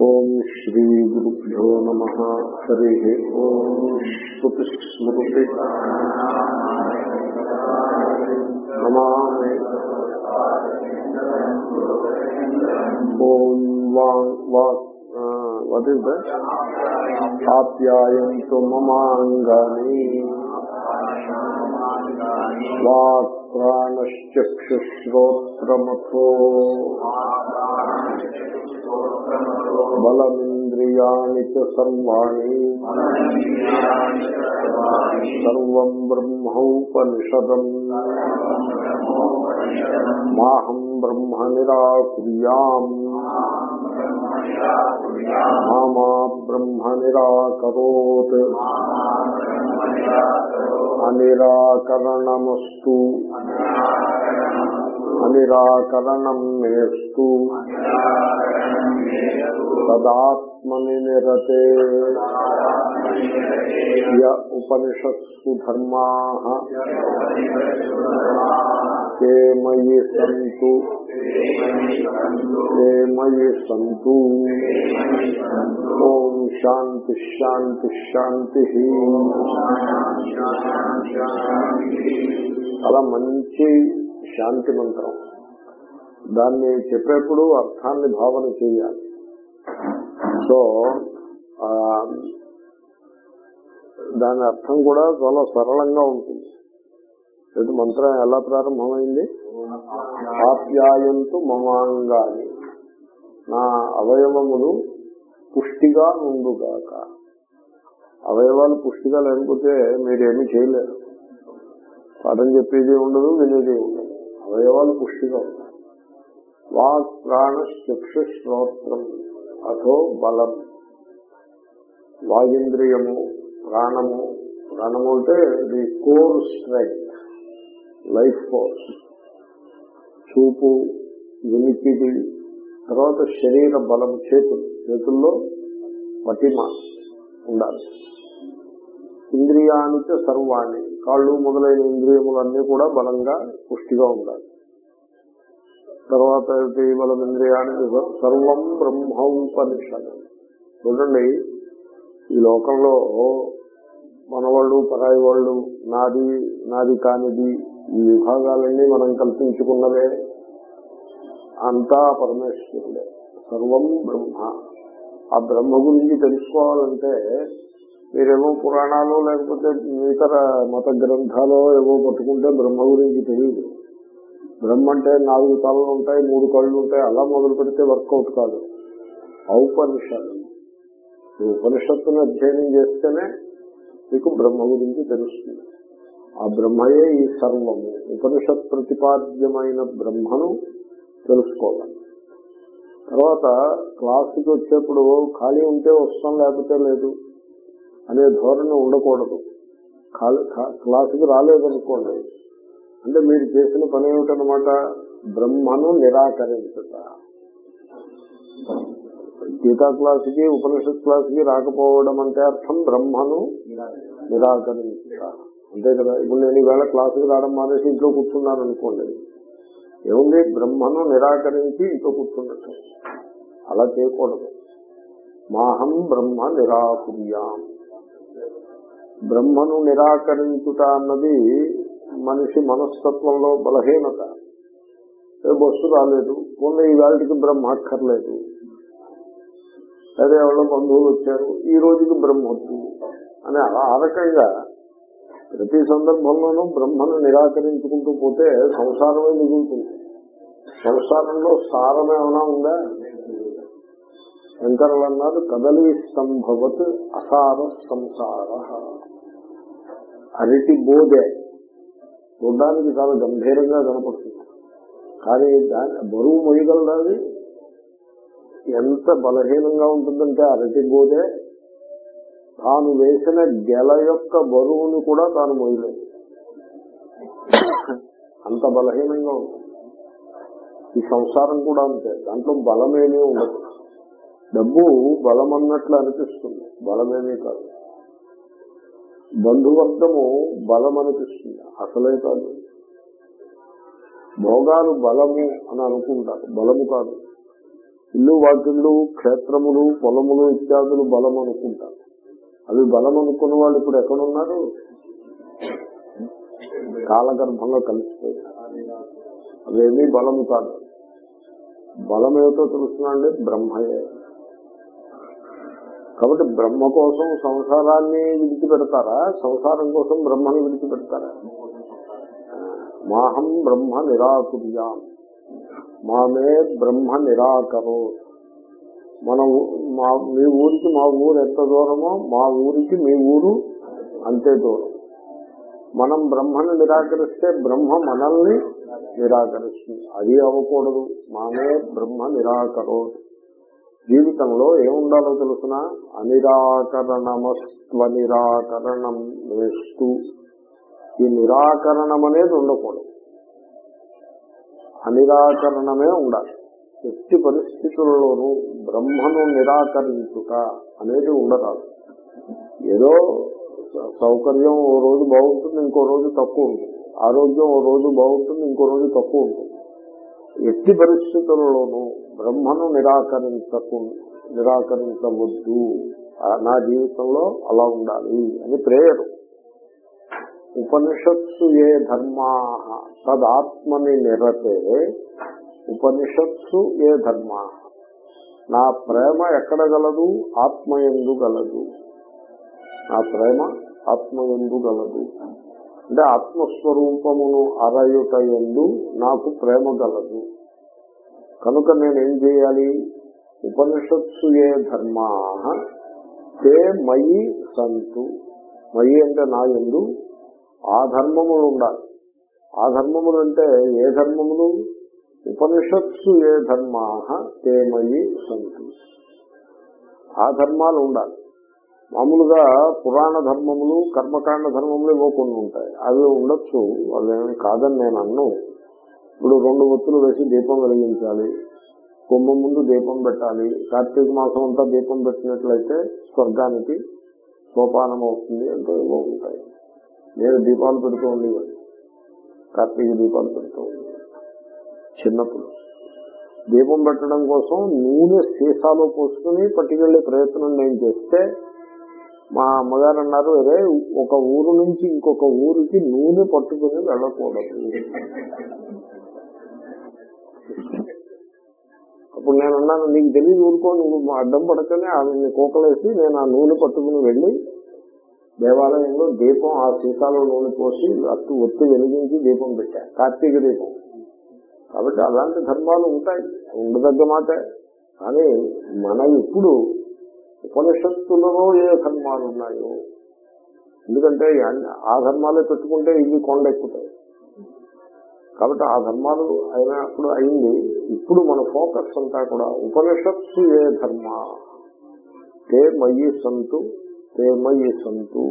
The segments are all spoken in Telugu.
ఓం శ్రీ గురుభ్యో నమ. హరి ఓం. స్మృతి. నమామి. ఓం వాంగ్ వాక్ వాట్ ఇస్ మమాంగాని. వాక్ ప్రాణశ్చక్షుశ్రోత్రమథో బలమింద్రియాణి సర్వాణి. సర్వం బ్రహ్మౌపనిషదం. మాహం బ్రహ్మ నిరాకుర్యాం మామా బ్రహ్మ నిరాకరోత్ అనిరాకరణమస్తు. అనిరాకరణం మేస్తు. తదాత్మని నిరతే య ఉపనిషత్సు ధర్మా తే మయి సంతు తే మయి సంతు ఓం శాంతి శాంతి శాంతి చాలా మంచి శాంతి మంత్రం దాన్ని చెప్పేప్పుడు అర్థాన్ని భావన చేయాలి. సో దాని అర్థం కూడా చాలా సరళంగా ఉంటుంది. లేదు మంత్రం ఎలా ప్రారంభమైంది? ఆప్యాయంతు మమాంగాని. నా అవయవములు పుష్టిగా ఉండుగాక. అవయవాలు పుష్టిగా లేకపోతే మీరేమీ చేయలేరు. పాఠం చెప్పేది ఉండదు వినేది ఉండదు. అవయవాలు పుష్టిగా ఉంటాయి. వాక్ ప్రాణ శ్రోత్రం అథో బలం. వాగింద్రియము ప్రాణము ప్రాణము అంటే the core strength life force. చూపు వినికిడి తర్వాత శరీర బలం చేతులు. చేతుల్లో పటిమ ఉండాలి. ఇంద్రియానికి సర్వాణి. కాళ్ళు మొదలైన ఇంద్రియములన్నీ కూడా బలంగా పుష్టిగా ఉండాలి. తర్వాత బలం ఇంద్రియానికి సర్వం బ్రహ్మోపనిషదం చూడండి ఈ లోకంలో మనవాళ్ళు పరాయి వాళ్ళు నాది నాది కానిది ఈ విభాగాలన్నీ మనం కల్పించుకున్నవే. అంతా పరమేశ్వరుడే. సర్వం బ్రహ్మ. ఆ బ్రహ్మ గురించి తెలుసుకోవాలంటే మీరేమో పురాణాలు లేకపోతే ఇతర మత గ్రంథాలు ఏవో పట్టుకుంటే బ్రహ్మ గురించి తెలియదు. బ్రహ్మ అంటే నాలుగు తలలు ఉంటాయి మూడు కళ్ళు ఉంటాయి అలా మొదలు పెడితే వర్కౌట్ కాదు. ఔపనిషత్. ఉపనిషత్తును అధ్యయనం చేస్తేనే మీకు బ్రహ్మ గురించి తెలుస్తుంది. ఆ బ్రహ్మయే ఈ సర్వము. ఉపనిషత్ ప్రతిపాద్యమైన బ్రహ్మను తెలుసుకోవాలి. తర్వాత క్లాసుకి వచ్చేప్పుడు ఖాళీ ఉంటే వస్తాం లేకపోతే లేదు అనే ధోరణి ఉండకూడదు. క్లాసుకి రాలేదనుకోండి అంటే మీరు చేసిన పని ఏమిటనమాట బ్రహ్మను నిరాకరించట. గీతా క్లాసుకి ఉపనిషత్ క్లాసుకి రాకపోవడం అంటే అర్థం బ్రహ్మను నిరాకరించట. అంతే కదా? ఇప్పుడు నేను ఈవేళ క్లాసుకి రావడం మానేసి ఇంట్లో కూర్చున్నాను అనుకోండి ఏముంది? బ్రహ్మను నిరాకరించి ఇంట్లో కూర్చున్నట్టు. అలా చేయకూడదు. మాహం బ్రహ్మ నిరాకుర్యాం. బ్రహ్మను నిరాకరించుట అన్నది మనిషి మనస్తత్వంలో బలహీనత. బస్సు రాలేదు మొన్న ఈ వేళకి బ్రహ్మ అక్కర్లేదు అదే ఎవరో బంధువులు వచ్చారు ఈ రోజుకి బ్రహ్మ వచ్చింది అని ఆ రకంగా ప్రతి సందర్భంలోనూ బ్రహ్మను నిరాకరించుకుంటూ పోతే సంసారమే మిగులుతుంది. సంసారంలో సారం ఏమైనా ఉందా? శంకరులు అన్నారు కదలి స్తంభవత్ అసార సంసార. అరటి బోధే. చూడడానికి చాలా గంభీరంగా కనపడుతుంది. కానీ దాని బరువు మొయ్యగలది ఎంత బలహీనంగా ఉంటుందంటే అరటి బోధే తాను వేసిన గెల యొక్క బరువును కూడా తాను మొయ్యలేదు అంత బలహీనంగా ఉంటుంది ఈ సంసారం కూడా అంతే. దాంట్లో బలమేమీ ఉండదు. డబ్బు బలం అన్నట్లు అనిపిస్తుంది. బలమేమీ కాదు. బంధువర్గము బలం అనిపిస్తుంది అసలే కాదు. భోగాలు బలము అని అనుకుంటారు. బలము కాదు. ఇల్లు వాకిళ్ళు క్షేత్రములు పొలములు ఇత్యాదులు బలం అనుకుంటారు. అవి బలం అనుకున్న వాళ్ళు ఇప్పుడు ఎక్కడున్నారు? కాలగర్భంలో కలిసిపోయారు. అవేమీ బలము కాదు. బలం ఏమిటో తెలుస్తున్నాండి బ్రహ్మయే. కాబట్టి బ్రహ్మ కోసం సంసారాన్ని విడిచిపెడతారా? సంసారం కోసం బ్రహ్మని విడిచిపెడతారా? మాహం బ్రహ్మ నిరాకుర్యాం. మామే బ్రహ్మ నిరాకరో. మనం మా మీ ఊరికి మా ఊరు ఎంత దూరమో మా ఊరికి మీ ఊరు అంతే దూరం. మనం బ్రహ్మను నిరాకరిస్తే బ్రహ్మ మనల్ని నిరాకరిస్తుంది. అది అవ్వకూడదు. మామే బ్రహ్మ నిరాకరో. జీవితంలో ఏముండాలో తెలుసిన? అనిరాకరణమస్వ నిరాకరణం వేస్తూ. ఈ నిరాకరణం అనేది ఉండకూడదు. అనిరాకరణమే ఉండాలి. ఎట్టి పరిస్థితుల్లోనూ బ్రహ్మను నిరాకరించుట అనేది ఉండరాదు. ఏదో సౌకర్యం ఓ రోజు బాగుంటుంది ఇంకో రోజు తక్కువ ఉంటుంది. ఆరోగ్యం ఓ రోజు బాగుంటుంది ఇంకో రోజు తక్కువ ఉంటుంది. ఎట్టి పరిస్థితుల్లోనూ బ్రహ్మను నిరాకరించకు నిరాకరించవద్దు. నా జీవితంలో అలా ఉండాలి అని ప్రేయరు. ఉపనిషత్సు ఏ ధర్మా తదాత్మని నిరతే ఉపనిషత్సు ఏ ధర్మా నా ప్రేమ ఎక్కడ గలదు? ఆత్మయందు గలదు. నా ప్రేమ ఆత్మయందు గలదు. అంటే ఆత్మస్వరూపమును అరయుట ఎందు నాకు ప్రేమ గలదు. కనుక నేనేం చేయాలి? ఉపనిషత్సు ఏ ధర్మా తే మయి సంతు. మయి అంటే నా ఎందు ఆ ధర్మములు ఉండాలి. ఆ ధర్మములు అంటే ఏ ధర్మములు? ఉపనిషత్సు ఏ ధర్మా తే మయి సంతు. ఆ ధర్మాలు ఉండాలి. మామూలుగా పురాణ ధర్మములు కర్మకాండ ధర్మములు ఇవ్వకుండా కొన్ని ఉంటాయి. అవి ఉండొచ్చు వాళ్ళేమి కాదని నేను అన్ను. ఇప్పుడు రెండు ఒత్తులు వేసి దీపం వెలిగించాలి కుంభ ముందు దీపం పెట్టాలి కార్తీక మాసం అంతా దీపం పెట్టినట్లయితే స్వర్గానికి సోపానం అవుతుంది అంటే ఇవో ఉంటాయి. నేను దీపాలు పెడుతూ ఉండేవాడిని. కార్తీక దీపాలు పెడుతూ ఉండేవాడిని. చిన్నప్పుడు. దీపం పెట్టడం కోసం నూనె సీసాలో పోసుకుని పట్టుకెళ్ళే ప్రయత్నం నేను చేస్తే మా అమ్మగారు అన్నారు అరే ఒక ఊరు నుంచి ఇంకొక ఊరికి నూనె పట్టుకుని వెళ్ళకూడదు. అప్పుడు నేను అన్నాను నీకు తెలియదు ఊరుకో నువ్వు మా అడ్డం పడకనే ఆమె కోకలేసి నేను ఆ నూనె పట్టుకుని వెళ్ళి దేవాలయంలో దీపం ఆ సీతాలో నూనె పోసి అట్టు ఒత్తి వెలిగించి దీపం పెట్టా కార్తీక దీపం. కాబట్టి అలాంటి ధర్మాలు ఉంటాయి ఉండదగ్గ మాటే. కానీ మనం ఇప్పుడు ఉపనిషత్తులలో ఏ ధర్మాలు ఉన్నాయో ఎందుకంటే అన్ని- ఆ ధర్మాలే పెట్టుకుంటే ఇవి కొండ ఎక్కుతాయి కాబట్టి ఆ ధర్మాలు అయినప్పుడు అయింది. ఇప్పుడు మన ఫోకస్ అంతా కూడా ఉపనిషత్తు ఏ ధర్మ? తే మయి సంతు తే మయి సంతు.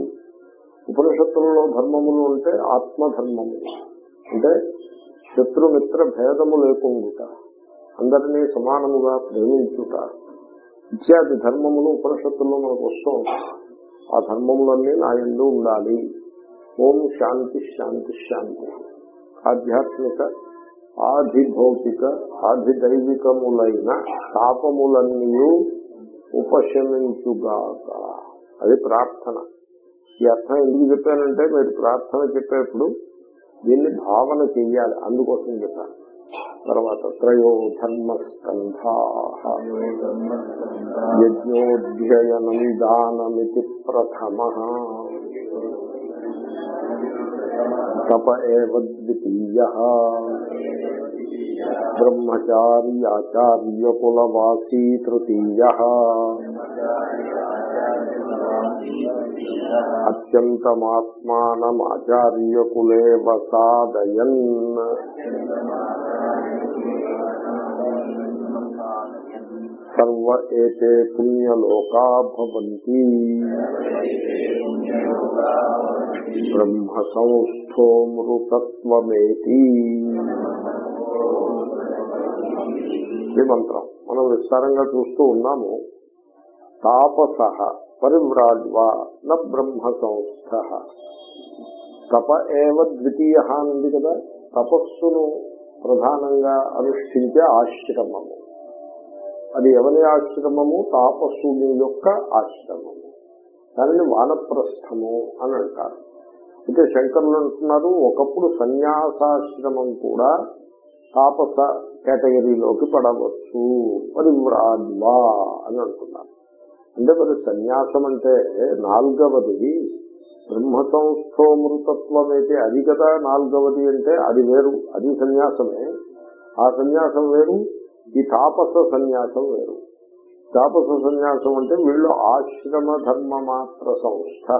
ఉపనిషత్తులలో ధర్మములు అంటే ఆత్మధర్మములు అంటే శత్రుమిత్ర భేదము లేకుండా అందరినీ సమానముగా ప్రేమించుట. ఇత్యాది ధర్మములు ఉపనిషత్తుల్లో మనకు వస్తూ ఉంటాయి. ఆ ధర్మములన్నీ నా ఎందు ఉండాలి. ఓం శాంతి శాంతి శాంతి. ఆధ్యాత్మిక ఆధిభౌతిక ఆధిదైవికములైన తాపములన్నీ ఉపశమించుగాక. అది ప్రార్థన. ఈ అర్థం ఎందుకు చెప్పానంటే మీరు ప్రార్థన చెప్పేప్పుడు దీన్ని భావన చెయ్యాలి. అందుకోసం చెప్పాను. తర్వాత త్రయో ధర్మస్కంధా యజ్ఞోధ్యయనం దానమితి ప్రథమ తప ఏవ ద్వితీయ బ్రహ్మచార్యాచార్యకులవాసీ తృతీయ అత్యంతమాత్మానమాచార్యకులే వసాదయన్ సర్వ ఏతే పుణ్యలోకా భవంతి. బ్రహ్మ సంస్థో మృతత్వమేతి. ఈ మంత్రం మనం విస్తారంగా చూస్తూ ఉన్నాము. తాపస పరివ్రాజ్వా న బ్రహ్మ సంస్థ తప ఏవ ద్వితీయ ఉంది కదా? తపస్సును ప్రధానంగా అనుష్ఠించే ఆశ్రమము. అది ఎవరి ఆశ్రమము? తాపస్సుని యొక్క ఆశ్రమము. దానిని వానప్రస్థము అని అంటారు. అయితే శంకరులు అంటున్నారు ఒకప్పుడు సన్యాసాశ్రమం కూడా తాపస కేటగిరీలోకి పడవచ్చు. అది వ్రాద్వా అని అంటున్నారు. అంటే మరి సన్యాసం అంటే నాలుగవది బ్రహ్మ సంస్థోమృతత్వం అయితే అది కదా నాలుగవది అంటే అది వేరు అది సన్యాసమే. ఆ సన్యాసం వేరు ఈ తాపస సన్యాసం వేరు. తాపస సన్యాసం అంటే వీళ్ళు ఆశ్రమ ధర్మ మాత్ర సంస్థ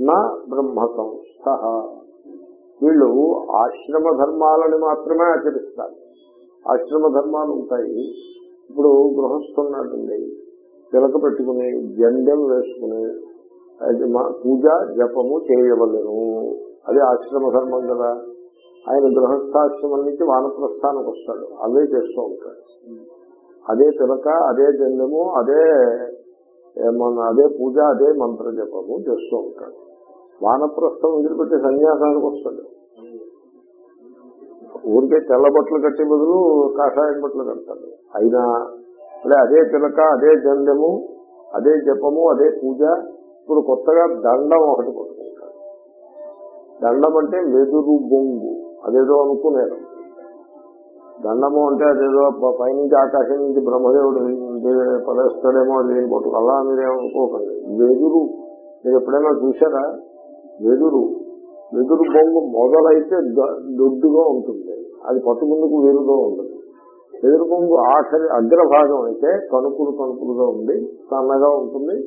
నా బ్రహ్మ సంస్థ. వీళ్ళు ఆశ్రమ ధర్మాలని మాత్రమే ఆచరిస్తారు. ఆశ్రమ ధర్మాలు ఉంటాయి. ఇప్పుడు గృహస్థున్నాడండి పిలక పెట్టుకుని జండెం వేసుకుని అది పూజ జపము చేయవలను. అది ఆశ్రమ ధర్మం కదా. ఆయన గృహస్థాశ్రమం నుంచి వానప్రస్థానికి వస్తాడు. అవే చేస్తూ ఉంటాడు. అదే తిలక అదే జన్యము అదే మన అదే పూజ అదే మంత్ర జపము చేస్తూ ఉంటాడు. వానప్రస్థం వదిలిపెట్టి సన్యాసానికి వస్తాడు. ఊరికే తెల్ల బట్టలు కట్టే బదులు కాషాయం బట్టలు కడతాడు. అయినా అదే అదే తిలక అదే జన్యము అదే జపము అదే పూజ ఇప్పుడు కొత్తగా దండం ఒకటి పట్టుకుంటాడు దండం అంటే వెదురు బొంగు. అదేదో అనుకునేది దండము అంటే అదేదో పైనుంచి ఆకాశం నుంచి బ్రహ్మదేవుడు పదేస్తాడేమో అది నేను పట్టుకు అలా మీరేమనుకోకండి వెదురు మీరు ఎప్పుడైనా చూసారా వెదురు వెదురు బొంగు మొదలైతే ద- దొడ్డుగా ఉంటుంది. అది పట్టుకుందుకు వేరుగా ఉంటుంది. వెదురు బొంగు ఆఖరి అగ్రభాగం అయితే కణుకులు కణుకులుగా ఉండి సన్నగా ఉంటుంది.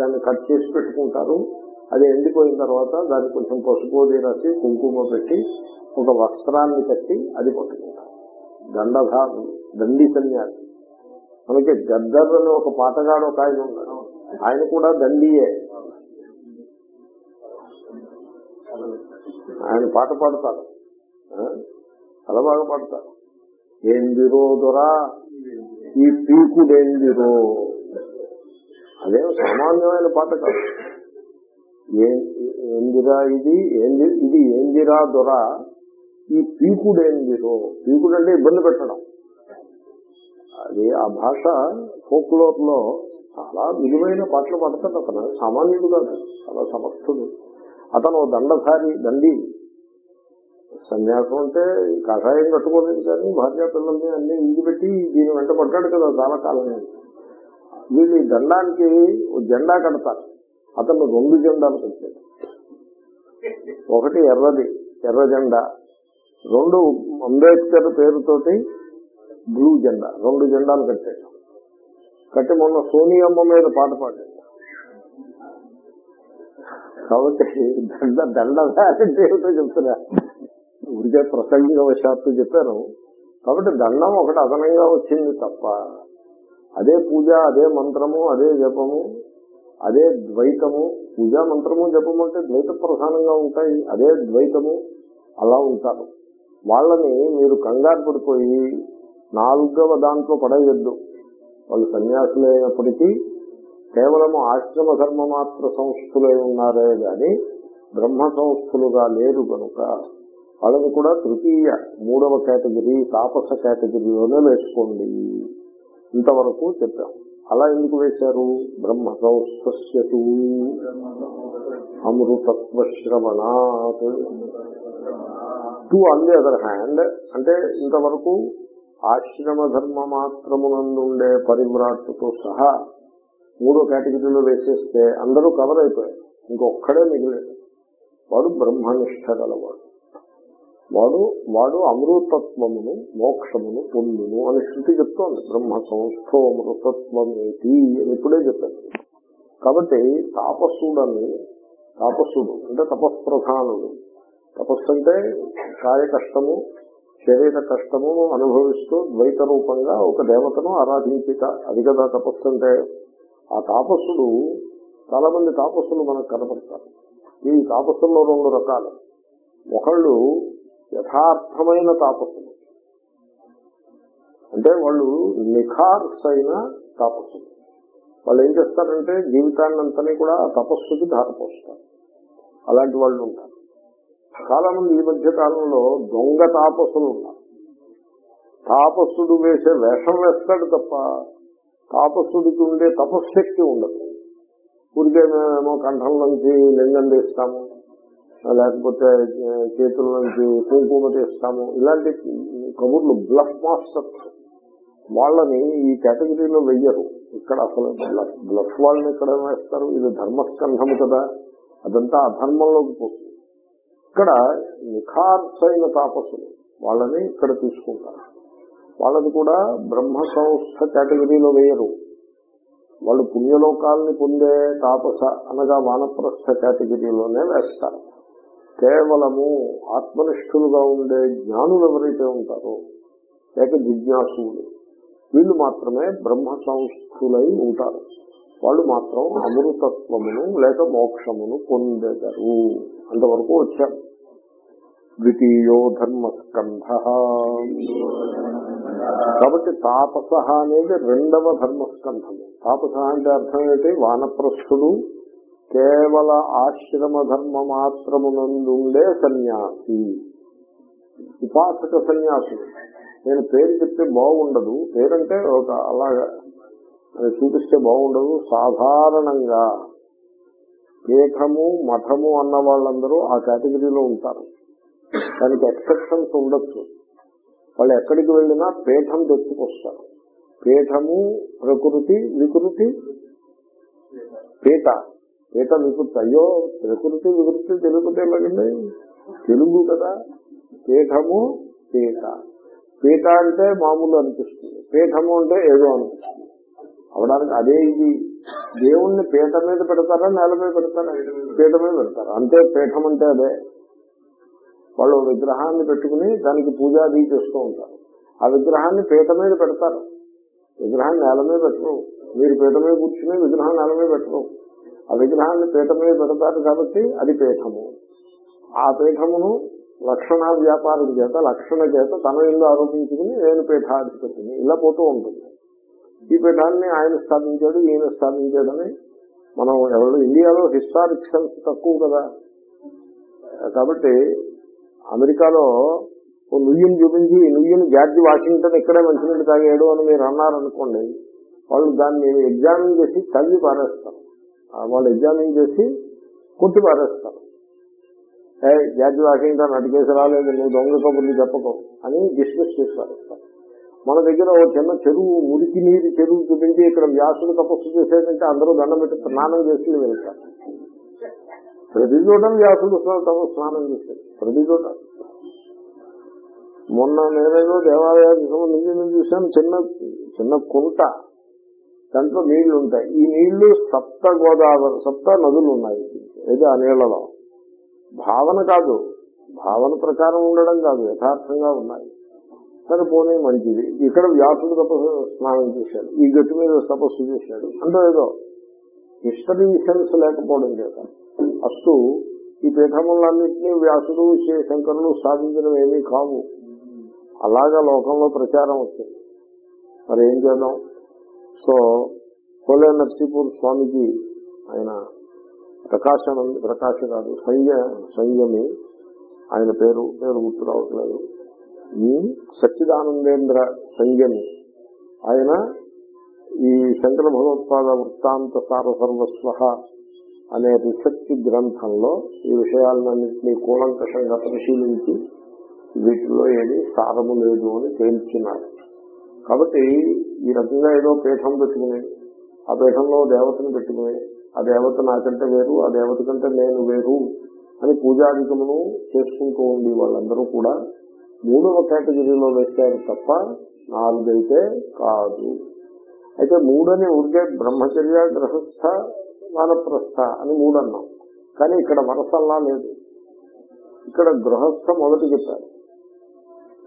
దాన్ని కట్ చేసి పెట్టుకుంటారు. అది ఎండిపోయిన తర్వాత దాన్ని కొంచెం పసుపు రాసి కుంకుమ పెట్టి ఒక వస్త్రాన్ని కట్టి అది పట్టుకుంటారు. దండధారు దండి సన్యాసి. మనకి గద్దర్ అని ఒక పాటగాడు ఒక ఆయన ఉన్నాడు. ఆయన కూడా దండియే. ఆయన పాట పాడతారు చాలా బాగా పాడతారు ఏందిరో దొరా ఈ పీకుడేందిరో. అదేం సామాన్యమైన పాట కాదు. ఏందిరా ఇది? ఏంది ఇది ఏందిరా దొరా? ఈ పీకుడేందిరో పీకుడు అంటే ఇబ్బంది పెట్టడం. అది ఆ భాష ఫోక్లోర్లో చాలా విలువైన పాటలు పాడతాడు అతను సామాన్యుడు కాదు చాలా సమర్థుడు. అతను దండధారి దండి. సన్యాసం అంటే కషాయం కట్టుకోలేదు కానీ భార్య పిల్లల్ని అన్ని ఇంటిపెట్టి దీని వెంట పడ్డాడు కదా చాలా కాలం వీళ్ళు ఈ దండానికి జెండా కడతారు. అతను రెండు జెండాలు కట్టాడు ఒకటి ఎర్రది ఎర్ర జెండా. రెండు అంబేద్కర్ పేరుతోటి బ్లూ జెండా రెండు జెండాలు కట్టాడు కట్టి మొన్న సోనియమ్మ మీద పాట పాడాడు కాబట్టి దండ దండ అంటే ఏమిటో చెప్తున్నా. ఊరికే ప్రసంగిక వశాత్తు చెప్పాను. కాబట్టి దండం ఒకటి అదనంగా వచ్చింది తప్ప అదే పూజ అదే మంత్రము అదే జపము అదే ద్వైతము. పూజా మంత్రము జపము అంటే ద్వైత ప్రధానంగా ఉంటాయి. అదే ద్వైతము అలా ఉంటారు. వాళ్ళని మీరు కంగారు పడిపోయి నాలుగవ దాంట్లో పడేయద్దు. వాళ్ళు సన్యాసులు అయినప్పటికీ కేవలము ఆశ్రమ ధర్మ మాత్ర సంస్థలే ఉన్నారే గాని బ్రహ్మ సంస్థలుగా లేరు కనుక వాళ్ళని కూడా తృతీయ మూడవ కేటగిరీ తాపస కేటగిరీలోనే వేసుకోండి. ఇంతవరకు చెప్పాం. అలా ఎందుకు వేశారు? బ్రహ్మ సంస్థస్యతు అమృతత్వ శ్రవణాత్. To on the other hand అంటే ఇంతవరకు ఆశ్రమ ధర్మ మాత్రమునందుండే పరిమ్రాట్తో సహా మూడో కేటగిరీలో వేసేస్తే అందరూ కవర్ అయిపోయారు. ఇంకొక్కడే మిగిలేదు. వాడు బ్రహ్మనిష్ట గలవాడు. వాడు వాడు అమృతత్వమును మోక్షమును పొందును అని స్థితి చెప్తోంది. బ్రహ్మ సంస్థో అమృతత్వమేటి అని ఇప్పుడే చెప్పాను కాబట్టి తాపస్సుడని తాపస్సుడు అంటే తపఃప్రధానుడు తపస్సు అంటే కాయ కష్టము శరీర కష్టము అనుభవిస్తూ ద్వైత రూపంగా ఒక దేవతను ఆరాధించుట అది కదా తపస్సు అంటే ఆ తాపస్సుడు చాలా మంది తాపస్సులు మనకు కనపడతారు. ఈ తాపస్సుల్లో రెండు రకాలు. ఒకళ్ళు యథార్థమైన తాపస్సులు. అంటే వాళ్ళు నిఖార్స్ అయిన తాపస్సులు. వాళ్ళు ఏం చేస్తారంటే జీవితాన్నంతని కూడా ఆ తపస్సుకి ధారపోస్తారు. అలాంటి వాళ్ళు ఉంటారు. చాలా మంది ఈ మధ్య కాలంలో దొంగ తాపస్సులు ఉన్నారు. తాపస్సుడు వేసే వేషం వేస్తాడు తప్ప తాపస్సుడికి ఉండే తపశ్శక్తి ఉండదు. ఊరికే మేమేమో కంఠం నుంచి లింగం తీస్తాము లేకపోతే చేతుల నుంచి కుంకుమ తీస్తాము. ఇలాంటి కబుర్లు బ్లఫ్ మాస్టర్స్ వాళ్ళని ఈ కేటగిరీలో వెయ్యరు. ఇక్కడ అసలు బ్లఫ్ బ్లఫ్ వాళ్ళని ఇక్కడ వేస్తారు. ఇది ధర్మస్కంధము కదా. అదంతా అధర్మంలోకి పోతుంది. ఇక్కడ నిఖార్సైన తాపసులు వాళ్ళని ఇక్కడ తీసుకుంటారు. వాళ్ళని కూడా బ్రహ్మ సంస్థ కేటగిరీలో వేయరు. వాళ్ళు పుణ్యలోకాల్ని పొందే తాపస అనగా వానప్రస్థ కేటగిరీలోనే వేస్తారు. కేవలము ఆత్మనిష్ఠులుగా ఉండే జ్ఞానులు ఎవరైతే ఉంటారో లేక జిజ్ఞాసులు వీళ్ళు మాత్రమే బ్రహ్మ సంస్థులై ఉంటారు. వాళ్ళు మాత్రం అమృతత్వమును లేక మోక్షమును పొందెదరు. అంతవరకు వచ్చారు. ద్వితీయో ధర్మస్కంధ కాబట్టి తాపస అనేది రెండవ ధర్మస్కంధము తాపస అంటే అర్థం ఏంటి? వానప్రస్థుడు కేవల ఆశ్రమ ధర్మ మాత్రమునందుండే సన్యాసి. ఉపాసక సన్యాసుడు నేను పేరు చెప్తే బాగుండదు. పేరంటే ఒక అలాగా అది చూపిస్తే బాగుండదు. సాధారణంగా పీఠము మఠము అన్న వాళ్ళందరూ ఆ కేటగిరీలో ఉంటారు. దానికి ఎక్సెప్షన్స్ ఉండొచ్చు. వాళ్ళు ఎక్కడికి వెళ్ళినా పీఠం తెచ్చుకొస్తారు. పీఠము ప్రకృతి వికృతి పీఠ. పీఠ వికృతి. అయ్యో ప్రకృతి వికృతి తెలుగుతే ఎలాగండి తెలుగు కదా. పీఠము పీఠ. పీఠ అంటే మామూలు అనిపిస్తుంది. పీఠము అంటే ఏదో అనిపిస్తుంది. అవడానికి అదే ఇది. దేవుణ్ణి పీట మీద పెడతారా నేల మీద పెడతారా? పీట మీద పెడతారు? అంతే పీఠం అంటే అదే. వాళ్ళు విగ్రహాన్ని పెట్టుకుని దానికి పూజాది చేస్తూ ఉంటారు. ఆ విగ్రహాన్ని పీట మీద పెడతారు. విగ్రహాన్ని నేల మీద పెట్టరు. మీరు పీట మీద కూర్చుని విగ్రహం నేల మీద పెట్టరు. ఆ విగ్రహాన్ని పీట మీద పెడతారు కాబట్టి అది పీఠము. ఆ పీఠమును లక్షణ వ్యాపారం చేత లక్షణ చేత తన ఇల్లు ఆరోపించుకుని నేను పీఠాధిపతిని ఇలా పోతూ ఉంటుంది. ఈ పీఠాన్ని ఆయన స్థాపించాడు ఈయన స్థాపించాడని మనం ఎవరు ఇండియాలో హిస్టారిక్ సెన్స్ తక్కువ కదా. కాబట్టి అమెరికాలో ఓ నుయ్యను చూపించి నుయ్యను జార్జి వాషింగ్టన్ ఇక్కడే మంచినీళ్ళు తాగాడు అని మీరు అన్నారనుకోండి వాళ్ళు దాన్ని ఎగ్జామిన్ చేసి తల్లి పారేస్తారు. వాళ్ళు ఎగ్జామిన్ చేసి కొట్టి పారేస్తారు. జార్జ్ జార్జి వాషింగ్టన్ అటుకేసి రాలేదు నువ్వు దొంగ కబుర్లు చెప్పకు అని డిస్మిస్ చేసి పారేస్తారు. మన దగ్గర ఒక చిన్న చెరువు మురికి నీరు చెరువు చూపించి ఇక్కడ వ్యాసుడు తపస్సు చేసేటంటే అందరూ దండం పెట్టి స్నానం చేసి వెళ్తారు ప్రతి చోట వ్యాసుడు తపస్సు స్నానం చేశారు. ప్రతి చోట. మొన్న నేనేదో దేవాలయానికి సంబంధించి చూశాను చిన్న చిన్న కుంట దాంట్లో నీళ్ళు ఉంటాయి. ఈ నీళ్ళు సప్త గోదావరి సప్త నదులు ఉన్నాయి. ఏదో ఆ నీళ్ళలో భావన కాదు. భావన ప్రకారం ఉండడం కాదు యథార్థంగా ఉన్నాయి. సరే పోనీ మంచిది. ఇక్కడ వ్యాసుడు తపస్సు స్నానం చేశాడు. ఈ గట్టు మీద తపస్సు చేశాడు. అంటే ఏదో హిస్టరీ సెన్స్ లేకపోవడం చేత. అస్సు ఈ పీఠములన్నింటినీ వ్యాసుడు శంకరులు స్థాపించడం ఏమీ కావు. అలాగా లోకంలో ప్రచారం వచ్చింది. మరి ఏం చేద్దాం? సో కోలే నర్సీపూర్ స్వామికి ఆయన ప్రకాశం ప్రకాశ కాదు సంయ సంయమి. ఆయన పేరు పేరు గుర్తు రావట్లేదు. సచ్చిదానందేంద్ర సంజని ఆయన ఈ శంకర భగవత్పాద వృత్తాంత సారసర్వస్వ అనే రీసెర్చ్ గ్రంథంలో ఈ విషయాలన్నింటినీ కూలంకషంగా పరిశీలించి వీటిలో ఏది సారము లేదు అని తేల్చినారు. కాబట్టి ఈ రకంగా ఏదో పీఠం పెట్టుకుని ఆ పీఠంలో దేవతను పెట్టుకుని ఆ దేవత నాకంటే వేరు ఆ దేవత కంటే నేను వేరు అని పూజాధికమును చేసుకుంటూ ఉండి వాళ్ళందరూ కూడా మూడవ కేటగిరీలో వేశారు తప్ప నాలుగైతే కాదు. అయితే మూడని ఉంటే బ్రహ్మచర్య గ్రహస్థ వానప్రస్థ అని మూడు అన్నాం కానీ ఇక్కడ వరసల్లా లేదు. ఇక్కడ గృహస్థ మొదటి చెప్పారు.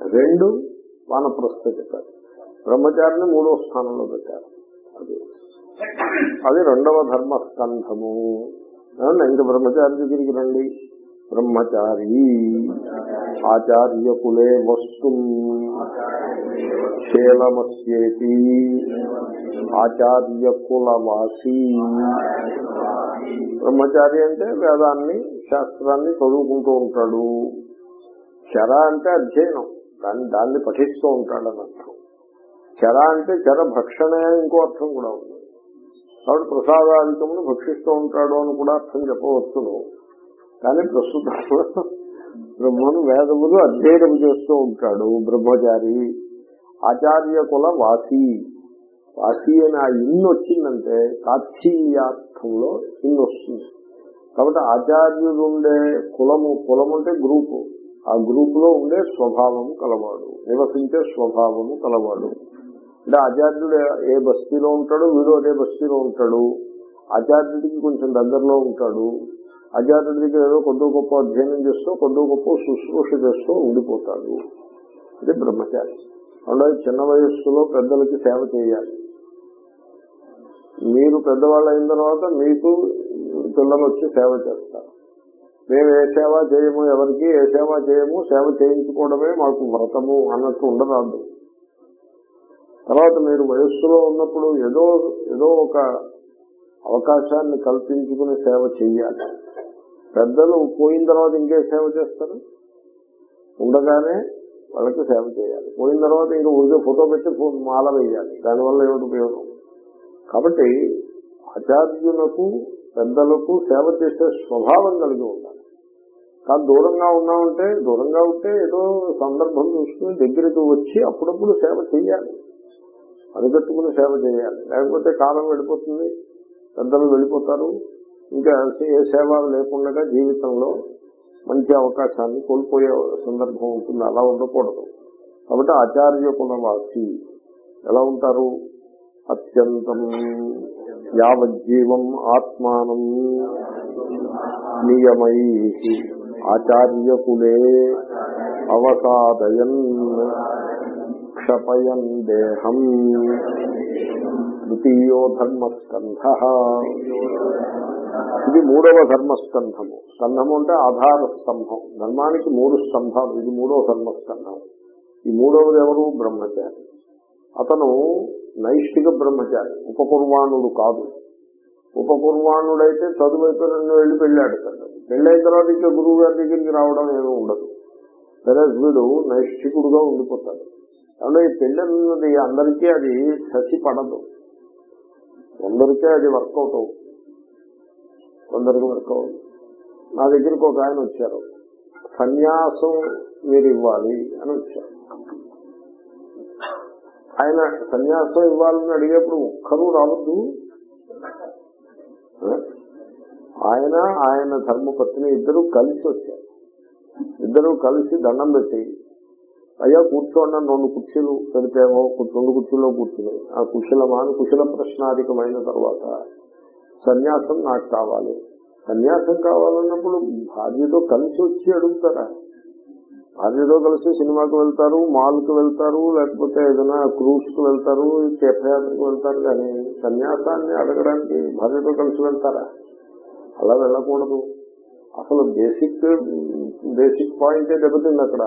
రెండు వానప్రస్థ చెప్పారు. బ్రహ్మచారిని మూడవ స్థానంలో పెట్టారు. అది. అది రెండవ ధర్మస్కంధము. ఇంకా బ్రహ్మచారి దగ్గరికి రండి. బ్రహ్మచారి ఆచార్యకులే వస్తు శేలమస్యేతి ఆచార్యకులవాసి. బ్రహ్మచారి అంటే వేదాన్ని శాస్త్రాన్ని చదువుకుంటూ ఉంటాడు. చర అంటే అధ్యయనం దాన్ని దాన్ని పఠిస్తూ ఉంటాడు అని అర్థం చర అంటే చర భక్షణే అని ఇంకో అర్థం కూడా ఉంది. కాబట్టి ప్రసాదాధికమును భక్షిస్తూ ఉంటాడు అని కూడా అర్థం చెప్పవచ్చును. కానీ ప్రస్తుతం బ్రహ్మను వేదములు అధ్యయనం చేస్తూ ఉంటాడు బ్రహ్మచారి. ఆచార్య కుల వాసి. వాసి అని ఆ ఇన్ను వచ్చిందంటే కాక్షీయార్థంలో ఇన్ను వస్తుంది. కాబట్టి ఆచార్యుడు ఉండే కులము కులం అంటే గ్రూపు. ఆ గ్రూప్లో ఉండే స్వభావము కలవాడు నివసించే స్వభావము కలవాడు. అంటే ఆచార్యుడు ఏ బస్తీలో ఉంటాడో వీడు అదే బస్తీలో ఉంటాడు. ఆచార్యుడికి కొంచెం దగ్గరలో ఉంటాడు. ఆచార్యుడి దగ్గర ఏదో కొద్ది గొప్ప అధ్యయనం చేస్తూ కొద్ది గొప్ప శుశ్రూష చేస్తూ ఉండిపోతాడు. ఇది బ్రహ్మచారి. అలాగే చిన్న వయస్సులో పెద్దలకి సేవ చేయాలి. మీరు పెద్దవాళ్ళు అయిన తర్వాత మీకు పిల్లలు వచ్చి సేవ చేస్తారు. మేము ఏ సేవ చేయము ఎవరికి ఏ సేవ చేయము సేవ చేయించుకోవడమే మాకు వ్రతము అన్నట్టు ఉండరాదు. తర్వాత మీరు వయస్సులో ఉన్నప్పుడు ఏదో ఏదో ఒక అవకాశాన్ని కల్పించుకుని సేవ చెయ్యాలి. పెద్దలు పోయిన తర్వాత ఇంకే సేవ చేస్తారు? ఉండగానే వాళ్ళకి సేవ చేయాలి. పోయిన తర్వాత ఇంకా ఊరికే ఫోటో పెట్టి మాల వేయాలి. దానివల్ల ఏమిటి ఉపయోగం? కాబట్టి ఆచార్యులకు పెద్దలకు సేవ చేసే స్వభావం కలిగి ఉండాలి. కానీ దూరంగా ఉన్నామంటే దూరంగా ఉంటే ఏదో సందర్భం చూసుకుని దగ్గరికి వచ్చి అప్పుడప్పుడు సేవ చేయాలి అడుగట్టుకుని సేవ చేయాలి లేకపోతే కాలం వెళ్ళిపోతుంది. పెద్దలు వెళ్ళిపోతారు. ఇంకా ఏ సేవ లేకుండా జీవితంలో మంచి అవకాశాన్ని కోల్పోయే సందర్భం ఉంటుంది. అలా ఉండకూడదు. కాబట్టి ఆచార్య కులవాసి ఎలా ఉంటారు? అత్యంతం యావజ్జీవం ఆత్మానం నియమై ఆచార్యకులే అవసాదయన్ క్షపయన్ దేహం ద్వితీయో ధర్మస్కంధ ఇది మూడవ ధర్మస్కంధము. స్కంధము అంటే ఆధార స్తంభం. ధర్మానికి మూడు స్తంభాలు. ఇది మూడవ ధర్మస్కంధం. ఈ మూడవది ఎవరు? బ్రహ్మచారి. అతను నైష్టిక బ్రహ్మచారి. ఉపకుర్వాణుడు కాదు. ఉపకుర్వాణుడైతే చదువు అయిపోయిన వెళ్ళి పెళ్ళాడు కదా. పెళ్ళైన తర్వాత ఇంకా గురువు గారి దగ్గరికి రావడం ఏమీ ఉండదు. సరే వీడు నైష్ఠికుడుగా ఉండిపోతాడు. కాబట్టి ఈ పెళ్ళి అందరికీ అది సచి పడదు. కొందరికే అది వర్కౌట్ అవుతుంది. కొందరికి వర్కౌట్ నా దగ్గరికి ఒక ఆయన వచ్చారు. సన్యాసం మీరు ఇవ్వాలి అని వచ్చారు. ఆయన సన్యాసం ఇవ్వాలని అడిగేప్పుడు ఒక్కరూ రావద్దు. ఆయన ఆయన ధర్మపత్ని ఇద్దరు కలిసి వచ్చారు. ఇద్దరు కలిసి దండం పెట్టి అయ్యా కూర్చోండి రెండు కుర్చీలు పెడితేమో రెండు కుర్చీలో కూర్చుని ఆ కుశలమా అని కుశల ప్రశ్నాధికమైన తర్వాత సన్యాసం నాకు కావాలి. సన్యాసం కావాలన్నప్పుడు భార్యతో కలిసి వచ్చి అడుగుతారా? భార్యతో కలిసి సినిమాకి వెళ్తారు మాల్కి వెళ్తారు లేకపోతే ఏదైనా క్రూజ్కు వెళ్తారు తీర్థయాత్రకు వెళ్తారు కానీ సన్యాసాన్ని అడగడానికి భార్యతో కలిసి వెళ్తారా? అలా వెళ్ళకూడదు. అసలు బేసిక్ బేసిక్ పాయింటే దెబ్బతింది అక్కడ.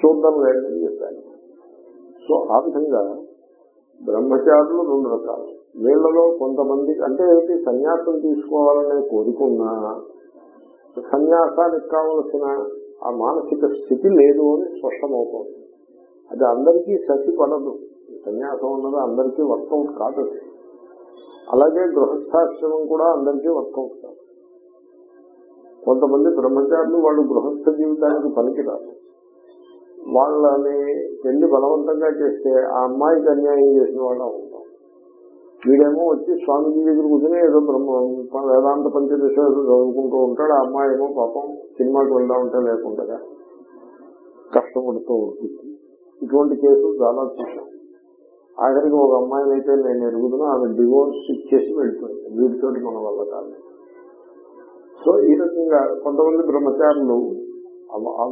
చూద్దాం లేదని చెప్పాను సో ఆ విధంగా బ్రహ్మచారులు రెండు రకాలు. వీళ్ళలో కొంతమంది అంటే ఏంటి సన్యాసం తీసుకోవాలనే కోరుకున్నా సన్యాసానికి కావలసిన ఆ మానసిక స్థితి లేదు అని స్పష్టమవుతుంది. అది అందరికీ ససి పడదు సన్యాసం అన్నది అందరికీ వర్కౌట్ కాదు. అలాగే గృహస్థాశ్రమం కూడా అందరికీ వర్కౌట్ కాదు. కొంతమంది బ్రహ్మచారులు వాళ్ళు గృహస్థ జీవితానికి పనికిరాదు వాళ్ళని పెళ్ళి బలవంతంగా చేస్తే ఆ అమ్మాయికి అన్యాయం చేసిన వాళ్ళ ఉంటాం వీడేమో వచ్చి స్వామీజీ దగ్గర కూర్చొని ఏదో బ్రహ్మ వేదాంత పంచదశ చదువుకుంటూ ఉంటాడు. ఆ అమ్మాయి ఏమో పాపం సినిమాకి వెళ్దామంటే లేకుండా కష్టపడుతూ ఉంటుంది. ఇటువంటి కేసులు చాలా చూసాం ఆఖరికి ఒక అమ్మాయిని అయితే నేను ఎరుగుతున్నా ఆమె డివోర్స్ ఇచ్చేసి వెళ్ళిపోయింది. వీటితోటి మన వల్ల కాదు. సో ఈ రకంగా కొంతమంది బ్రహ్మచారులు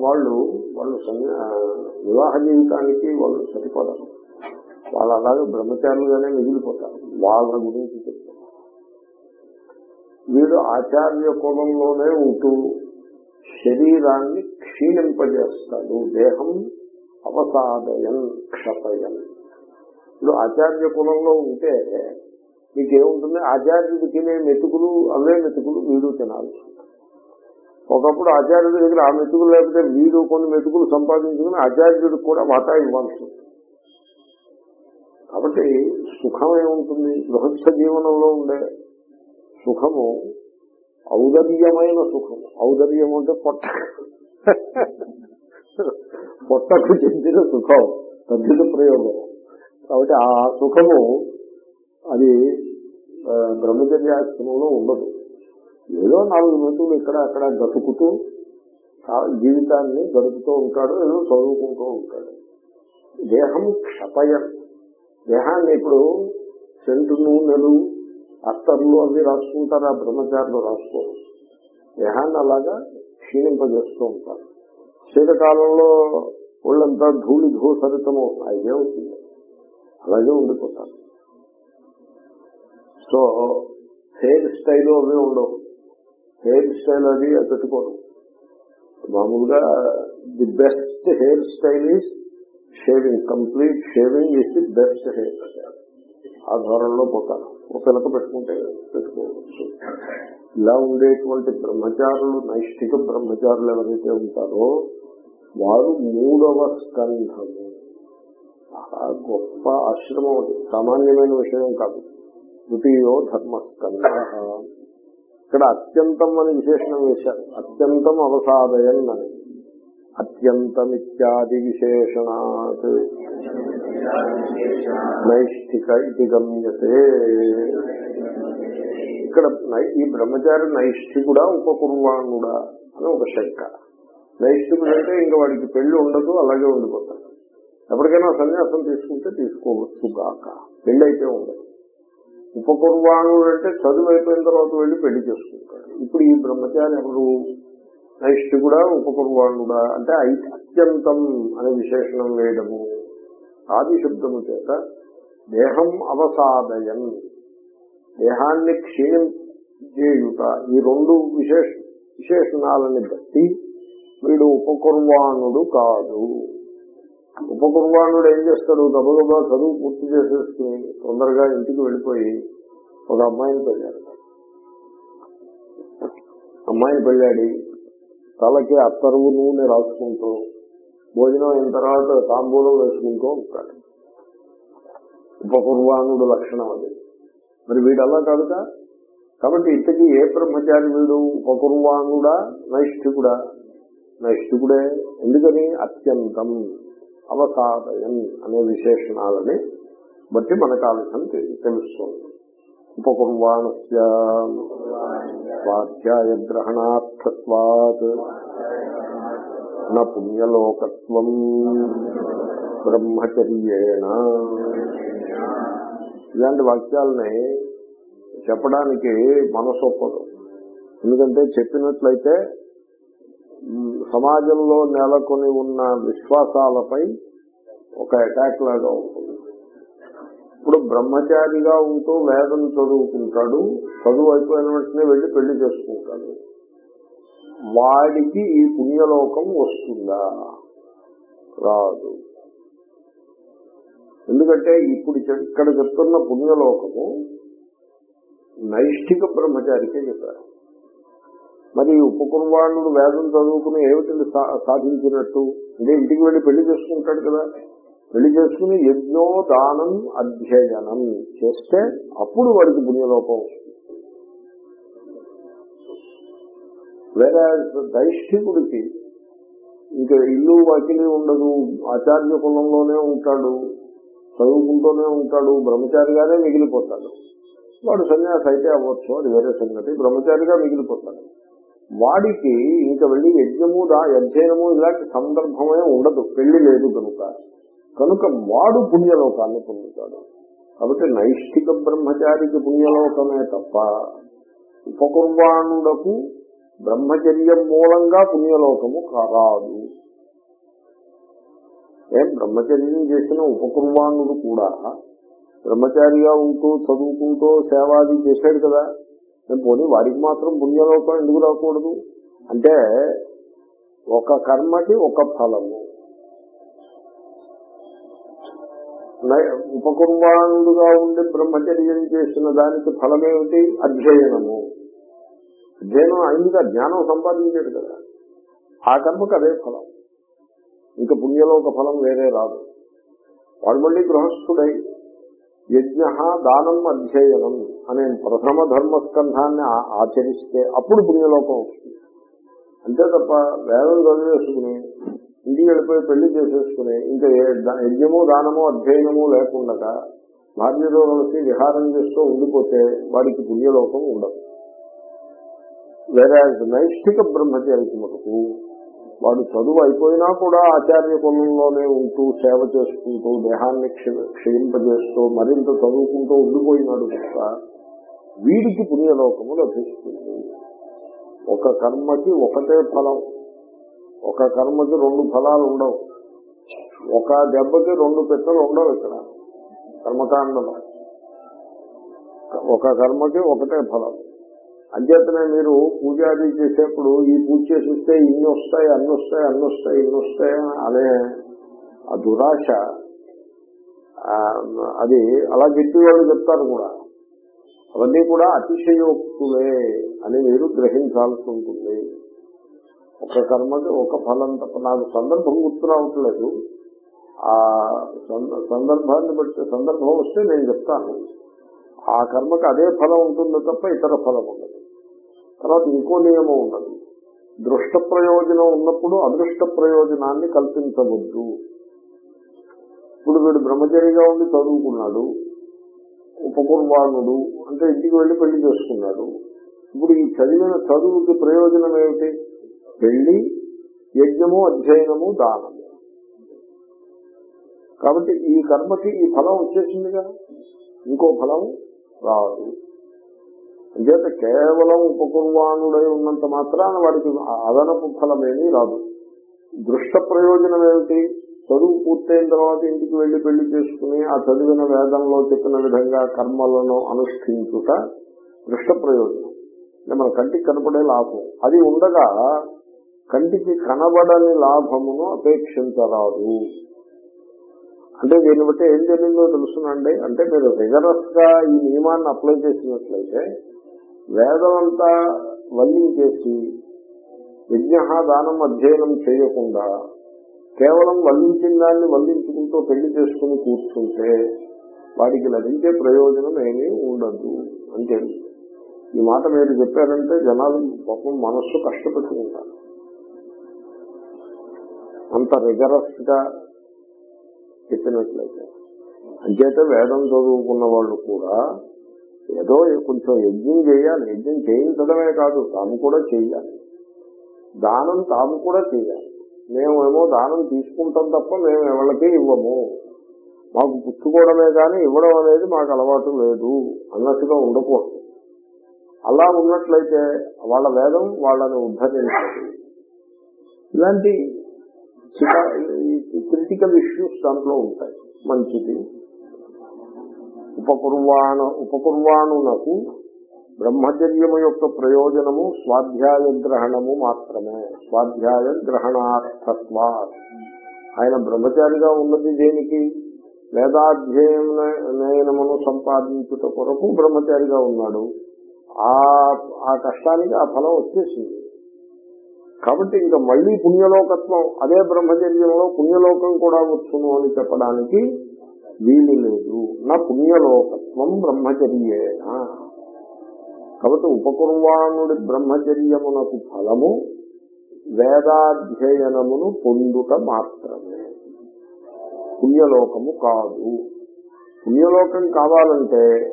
వాళ్ళు వాళ్ళు వివాహ జీవితానికి వాళ్ళు సరిపడరు వాళ్ళు అలాగే బ్రహ్మచారులుగానే మిగిలిపోతారు. వాళ్ళ గురించి చెప్తారు. వీడు ఆచార్య కులంలోనే ఉంటూ శరీరాన్ని క్షీణింపజేస్తాడు. దేహం అవసాదయం క్షపయం ఇప్పుడు ఆచార్య కులంలో ఉంటే మీకేముంటుంది ఆచార్యుడు తినే మెతుకులు అవే మెతుకులు వీడు తినాల్సి ఉంటుంది. ఒకప్పుడు ఆచార్యుడి దగ్గర ఆ మెతుకులు లేకపోతే వీడు కొన్ని మెతుకులు సంపాదించుకుని ఆచార్యుడికి కూడా వాటా ఇవ్వాల్సి కాబట్టి సుఖం ఏముంటుంది? గృహస్థ జీవనంలో ఉండే సుఖము ఔదర్యమైన సుఖము ఔదర్యం అంటే పొట్ట. పొట్టకు చెందిన సుఖం. తగ్గిన ప్రయోగం. కాబట్టి ఆ సుఖము అది బ్రహ్మచర్యాశ్రమంలో ఉండదు. ఏదో నాలుగు మెతులు ఇక్కడ అక్కడ గతుకుతూ ఆ జీవితాన్ని గడుపుతూ ఉంటాడు ఏదో చదువుకుంటూ ఉంటాడు. దేహం క్షపయ. దేహాన్ని ఇప్పుడు సెంటు నూనెలు అత్తర్లు అవి రాసుకుంటారు ఆ బ్రహ్మచారులు రాసుకోరు. దేహాన్ని అలాగా క్షీణింపజేస్తూ ఉంటారు. శీతకాలంలో ఒళ్ళంతా ధూళి ధూసరితము అదే అవుతుంది? అలాగే ఉండిపోతారు. సో హెయిర్ స్టైల్ అవి ఉండవు. హెయిర్ స్టైల్ అది పెట్టుకోరు. మామూలుగా the best hairstyle is shaving. Complete shaving is the best hairstyle. ఆ ధోరణిలో పోతారు. ఒక పిలక పెట్టుకుంటే పెట్టుకోవచ్చు. ఇలా ఉండేటువంటి బ్రహ్మచారులు నైష్ఠిక బ్రహ్మచారులు ఎవరైతే ఉంటారో వారు మూడవ స్కంధము. గొప్ప ఆశ్రమం సామాన్యమైన విషయం కాదు. తృతీయో ధర్మస్కంధ. ఇక్కడ అత్యంతం అని విశేషణం వేశారు. అత్యంతం అవసాదయన్ అని. అత్యంతమిత్యాది విశేషణాత్. నైష్ఠిక ఇది గమ్యతే. ఇక్కడ నై- ఈ బ్రహ్మచారి నైష్ఠికుడా ఉపకుర్వాణుడా అని ఒక శంక. నైష్ఠికుడు అంటే ఇంకా వాడికి పెళ్ళి ఉండదు అలాగే ఉండిపోతాడు. ఎప్పటికైనా సన్యాసం తీసుకుంటే తీసుకోవచ్చు కాక పెళ్ళి అయితే ఉండదు. ఉపకుర్వాణుడు అంటే చదువు అయిపోయిన తర్వాత వెళ్ళి పెళ్ళి చేసుకుంటాడు. ఇప్పుడు ఈ బ్రహ్మచారి ఎవరు నైష్ఠికుడా ఉపకుర్వాణుడా అంటే ఐ- అత్యంతం అనే విశేషణం వేయడము ఆది శబ్దము చేత దేహం అవసాదయం దేహాన్ని క్షీణించేయుట. ఈ రెండు విశేష విశేషణాలని బట్టి వీడు ఉపకుర్వాణుడు కాదు. ఉపకుర్వాణుడు ఏం చేస్తాడు? గబగబా చదువు పూర్తి చేసేసుకుని తొందరగా ఇంటికి వెళ్ళిపోయి ఒక అమ్మాయిని పెళ్ళాడు. అమ్మాయిని పెళ్ళాడి తలకి అత్తరువు నూనె రాసుకుంటూ భోజనం అయిన తర్వాత తాంబూలం వేసుకుంటూ ఉంటాడు. ఉపకుర్వాణుడు లక్షణం అది. మరి వీడు అలా కాదుగా కాబట్టి ఇంతకీ ఏ బ్రహ్మచారి వీడు? ఉపకుర్వాణుడా నైష్ఠికుడా? నైష్ఠికుడే. ఎందుకని? అత్యంతం. అవసాదయం అనే విశేషణాలని బట్టి మనకు ఆలోచన తెలుస్తుంది. తెలి- ఉపకుర్వాణస్య స్వాధ్యాయ గ్రహణార్థత్వాత్ న పుణ్యలోకత్వం బ్రహ్మచర్యేణ. ఇలాంటి వాక్యాలని చెప్పడానికి మనసు ఒప్పదు. ఎందుకంటే చెప్పినట్లయితే సమాజంలో నెలకొని ఉన్న విశ్వాసాలపై ఒక అటాక్ లాగా ఉంటుంది. ఇప్పుడు బ్రహ్మచారిగా ఉంటూ వేదం చదువుకుంటాడు చదువు అయిపోయిన వెంటనే వెళ్ళి పెళ్ళి చేసుకుంటాడు. వాడికి ఈ పుణ్యలోకం వస్తుందా? రాదు. ఎందుకంటే ఇప్పుడు ఇక్కడ చెప్తున్న పుణ్యలోకము నైష్ఠిక బ్రహ్మచారికే చెప్పారు. మరి ఉపకుర్వాణుడు వేదం చదువుకుని ఏమిటి సాధించినట్టు? ఇదే ఇంటికి వెళ్ళి పెళ్ళి చేసుకుంటాడు కదా. పెళ్ళి చేసుకుని యజ్ఞో దానం అధ్యయనం చేస్తే అప్పుడు వాడికి పుణ్యలోపం వస్తుంది. వేరే దైష్ఠికుడికి ఇంకా ఇల్లు వాకిలి ఉండదు ఆచార్య కులంలోనే ఉంటాడు చదువుకుంటూనే ఉంటాడు బ్రహ్మచారిగానే మిగిలిపోతాడు. వాడు సన్యాసి అయితే అవ్వచ్చు అది వేరే సంగతి. బ్రహ్మచారిగా మిగిలిపోతాడు. వాడికి ఇంకా వెళ్ళి యజ్ఞము దా అధ్యయనము ఇలాంటి సందర్భమే ఉండదు. పెళ్ళి లేదు కనుక. కనుక వాడు పుణ్యలోకాన్ని పొందుతాడు. కాబట్టి నైష్ఠిక బ్రహ్మచారికి పుణ్యలోకమే తప్ప ఉపకుర్వాణుడకు బ్రహ్మచర్యం మూలంగా పుణ్యలోకము కారాదు ఏం బ్రహ్మచర్యం చేసిన ఉపకుర్వాణుడు కూడా బ్రహ్మచారిగా ఉంటూ చదువుకుంటూ సేవాది చేశాడు కదా. నేను పోనీ వారికి మాత్రం పుణ్యలోకం ఎందుకు రాకూడదు? అంటే ఒక కర్మకి ఒక ఫలము. నై- ఉండి బ్రహ్మచర్యం చేసిన దానికి ఫలమేమిటి? అధ్యయనము. అధ్యయనం అయిందిగా జ్ఞానం సంపాదించాడు కదా. ఆ కర్మకు అదే ఫలం. ఇంకా పుణ్యలోక ఫలం వేరే రాదు. వాడు మళ్ళీ గృహస్థుడై యజ్ఞ దానం అధ్యయనం అనే ప్రథమ ధర్మస్కంధాన్ని ఆచరిస్తే అప్పుడు పుణ్యలోకం వస్తుంది. అంతే తప్ప వేదం చదివేసుకుని ఇంటికి వెళ్ళిపోయి పెళ్ళి చేసేసుకుని ఇంకా ఏ యజ్ఞము దానము అధ్యయనము లేకుండా భార్యతో కలిసి విహారం చేస్తూ ఉండిపోతే వాడికి పుణ్యలోకం ఉండదు. వేరే నైష్ఠిక బ్రహ్మచారికి మటుకు వాడు చదువు అయిపోయినా కూడా ఆచార్య కులంలోనే ఉంటూ సేవ చేసుకుంటూ దేహాన్ని క్ష- క్షయింపజేస్తూ మరింత చదువుకుంటూ ఉండిపోయినాడు కనుక వీడికి పుణ్యలోకము లభిస్తుంది. ఒక కర్మకి ఒకటే ఫలం. ఒక కర్మకి రెండు ఫలాలు ఉండవు. ఒక దెబ్బకి రెండు పెట్టలు ఉండవు ఇక్కడ. కర్మకాండలో. ఒక కర్మకి ఒకటే ఫలం. అంచేతనే మీరు పూజ అది చేసేప్పుడు ఈ పూజ చేసిస్తే ఇన్ని వస్తాయి అన్ని వస్తాయి అన్ని వస్తాయి ఇన్ని వస్తాయి అనే ఆ దురాశ అది అలా గట్టి వాళ్ళు చెప్తారు కూడా. అవన్నీ కూడా అతిశయోక్తులే అని మీరు గ్రహించాల్సి ఉంటుంది. ఒక కర్మకి ఒక ఫలం తప్ప నాకు సందర్భం గుర్తు రావట్లేదు. ఆ సంద- సందర్భాన్ని బట్టి సందర్భం వస్తే నేను చెప్తాను. ఆ కర్మకి అదే ఫలం ఉంటుంది తప్ప ఇతర ఫలం ఉండదు. తర్వాత ఇంకో నియమం ఉన్నది దృష్ట ప్రయోజనం ఉన్నప్పుడు అదృష్ట ప్రయోజనాన్ని కల్పించవద్దు. ఇప్పుడు వీడు బ్రహ్మచరిగా ఉండి చదువుకున్నాడు ఉపకుర్వాణుడు అంటే ఇంటికి వెళ్ళి పెళ్ళి చేసుకున్నాడు. ఇప్పుడు ఈ చదివిన చదువుకి ప్రయోజనం ఏమిటి? పెళ్ళి యజ్ఞము అధ్యయనము దానము. కాబట్టి ఈ కర్మకి ఈ ఫలం వచ్చేసిందిగా? ఇంకో ఫలం రాదు. అంచేత కేవలం ఉపకుర్వాణుడై ఉన్నంత మాత్రాన వాడికి అదనపు ఫలమేమీ రాదు. దృష్ట ప్రయోజనం ఏమిటి? చదువు పూర్తయిన తర్వాత ఇంటికి వెళ్ళి పెళ్ళి చేసుకుని ఆ చదివిన వేదంలో చెప్పిన విధంగా కర్మలను అనుష్ఠించుట దృష్ట ప్రయోజనం. మన కంటికి కనపడే లాభం. అది ఉండగా కంటికి కనబడని లాభమును అపేక్షించరాదు. అంటే దీన్ని బట్టి ఏం జరిగిందో తెలుసునండి? అంటే మీరు రిగరస్గా ఈ నియమాన్ని అప్లై చేసినట్లయితే వేదం అంతా వల్లించేసి యజ్ఞ దానం అధ్యయనం చేయకుండా కేవలం వల్లించిన దాన్ని వల్లించుకుంటూ పెళ్ళి చేసుకుని కూర్చుంటే వాడికి లభించే ప్రయోజనం ఏమీ ఉండదు అంటే ఈ మాట మీరు చెప్పారంటే జనాలు పాపం మనస్సు కష్టపెట్టుకుంటారు అంత రిగరస్గా చెప్పినట్లయితే. అంచేత వేదం చదువుకున్న వాళ్ళు కూడా ఏదో కొంచెం యజ్ఞం చేయాలి. యజ్ఞం చేయించడమే కాదు తాము కూడా చేయాలి దానం తాము కూడా చేయాలి మేమేమో దానం తీసుకుంటాం తప్ప మేము ఎవరికి ఇవ్వము. మాకు పుచ్చుకోవడమే కానీ ఇవ్వడం అనేది మాకు అలవాటు లేదు అన్నట్టుగా ఉండకూడదు. అలా ఉన్నట్లయితే వాళ్ళ వేదం వాళ్ళని ఉద్ధరించదు. ఇలాంటి క్రిటికల్ ఇష్యూస్ దాంట్లో ఉంటాయి. మంచిది. ఉపకుర్వాణ ఉపకుర్వాణునకు బ్రహ్మచర్యము యొక్క ప్రయోజనము స్వాధ్యాయ గ్రహణము మాత్రమే. స్వాధ్యాయ గ్రహణార్థత్వా ఆయన బ్రహ్మచారిగా ఉన్నది దేనికి? వేదాధ్యయనమును సంపాదించుట కొరకు బ్రహ్మచారిగా ఉన్నాడు. ఆ ఆ కష్టానికి ఆ ఫలం వచ్చేసింది. కాబట్టి ఇంకా మళ్ళీ పుణ్యలోకత్వం అదే బ్రహ్మచర్యంలో పుణ్యలోకం కూడా వచ్చును అని చెప్పడానికి వీలు లేదు నా పుణ్యలోకత్వం బ్రహ్మచర్యేనా కాబట్టి ఉపకుర్వాణుడి బ్రహ్మచర్యమునకు ఫలము వేదాధ్యయనమును పొందుట మాత్రమే. పుణ్యలోకము కాదు. పుణ్యలోకం కావాలంటే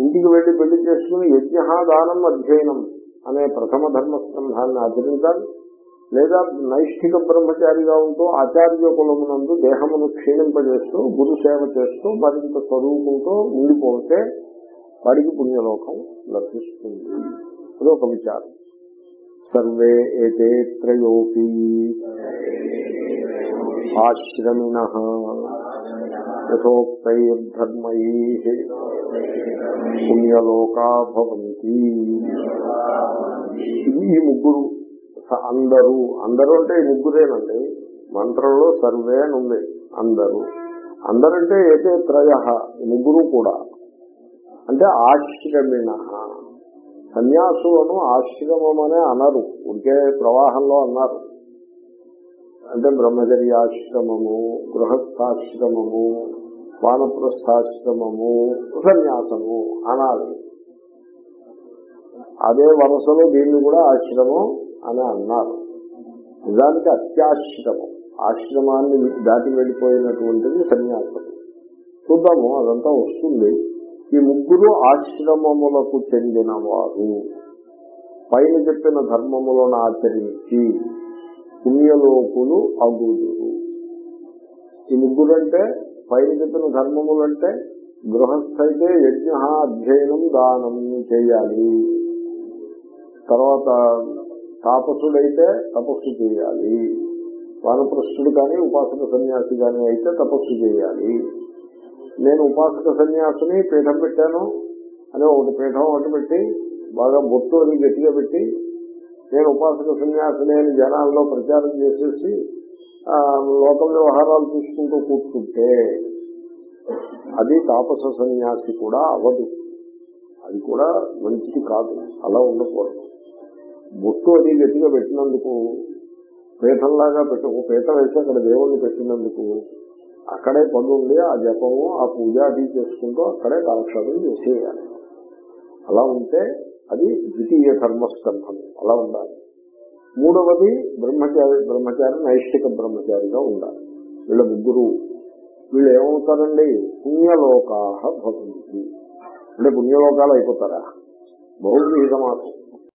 ఇంటికి వెళ్ళి పెళ్ళి చేసుకుని యజ్ఞ దానం అధ్యయనం అనే ప్రథమ ధర్మస్కంధాన్ని ఆచరించాలి. లేదా నైష్ఠిక బ్రహ్మచారిగా ఉంటూ ఆచార్య కులమునందు దేహమును క్షీణింపజేస్తూ గురు సేవ చేస్తూ మరింత చదువుకుంటూ ఉండిపోతే వాడికి పుణ్యలోకం లభిస్తుంది. అది ఒక విచారం. సర్వే ఏతే త్రయోపి ఆశ్రమిణ యథోక్తైర్ధర్మై పుణ్యలోకా భవంతి. ఈ ముగ్గురు అందరూ. అందరూ అంటే ముగ్గురేనండి. మంత్రంలో సర్వే అని ఉంది. అందరూ. అందరంటే ఏతే త్రయ ముగ్గురు కూడా. అంటే ఆశ్రమిణ సన్యాసులను ఆశ్రమం అనే అనరు. ఉంటే ప్రవాహంలో అన్నారు. అంటే బ్రహ్మచర్యాశ్రమము గృహస్థాశ్రమము వానప్రస్థాశ్రమము సన్యాసము అనాలి. అదే వరుసలో దీన్ని కూడా ఆశ్రమం అని అన్నారు. నిజానికి అత్యాశ్రమం. ఆశ్రమాన్ని దాటి వెళ్ళిపోయినటువంటిది సన్యాసం. చూద్దాము అదంతా వస్తుంది. ఈ ముగ్గురు ఆశ్రమములకు చెందినవారు. పైన చెప్పిన ధర్మములను ఆచరించి పుణ్యలోకులు అగుదురు. ఈ ముగ్గురంటే పైన చెప్పిన ధర్మములంటే గృహస్థైతే యజ్ఞ అధ్యయనం దానం చేయాలి. తర్వాత తాపసుడైతే తపస్సు చేయాలి. వానప్రస్థుడు కానీ ఉపాసక సన్యాసి కానీ అయితే తపస్సు చేయాలి. నేను ఉపాసక సన్యాసిని పీఠం పెట్టాను అని ఒకటి పీఠం ఒకటి పెట్టి బాగా బొట్టు అని గట్టిగా పెట్టి నేను ఉపాసక సన్యాసిని అని జనాల్లో ప్రచారం చేసేసి లోక వ్యవహారాలు చూసుకుంటూ కూర్చుంటే అది తాపస సన్యాసి కూడా అవదు అది కూడా మంచిది కాదు. అలా ఉండకూడదు. బొట్టు అది గట్టిగా పెట్టినందుకు పీఠంలాగా పెట్టి ఒక పీఠ వేసి అక్కడ దేవుణ్ణి పెట్టినందుకు అక్కడే పనుండి ఆ జపము ఆ పూజ అది చేసుకుంటూ అక్కడే కాలక్షేపం చేసేయాలి. అలా ఉంటే అది ద్వితీయ ధర్మస్కంధం. అలా ఉండాలి. మూడవది బ్రహ్మచారి బ్రహ్మచారి నైష్టిక బ్రహ్మచారిగా ఉండాలి. వీళ్ళ ముగ్గురు వీళ్ళు ఏమవుతారండి? పుణ్యలోకాహ భవంతి. అంటే పుణ్యలోకాలు అయిపోతారా? బహుళ మాసం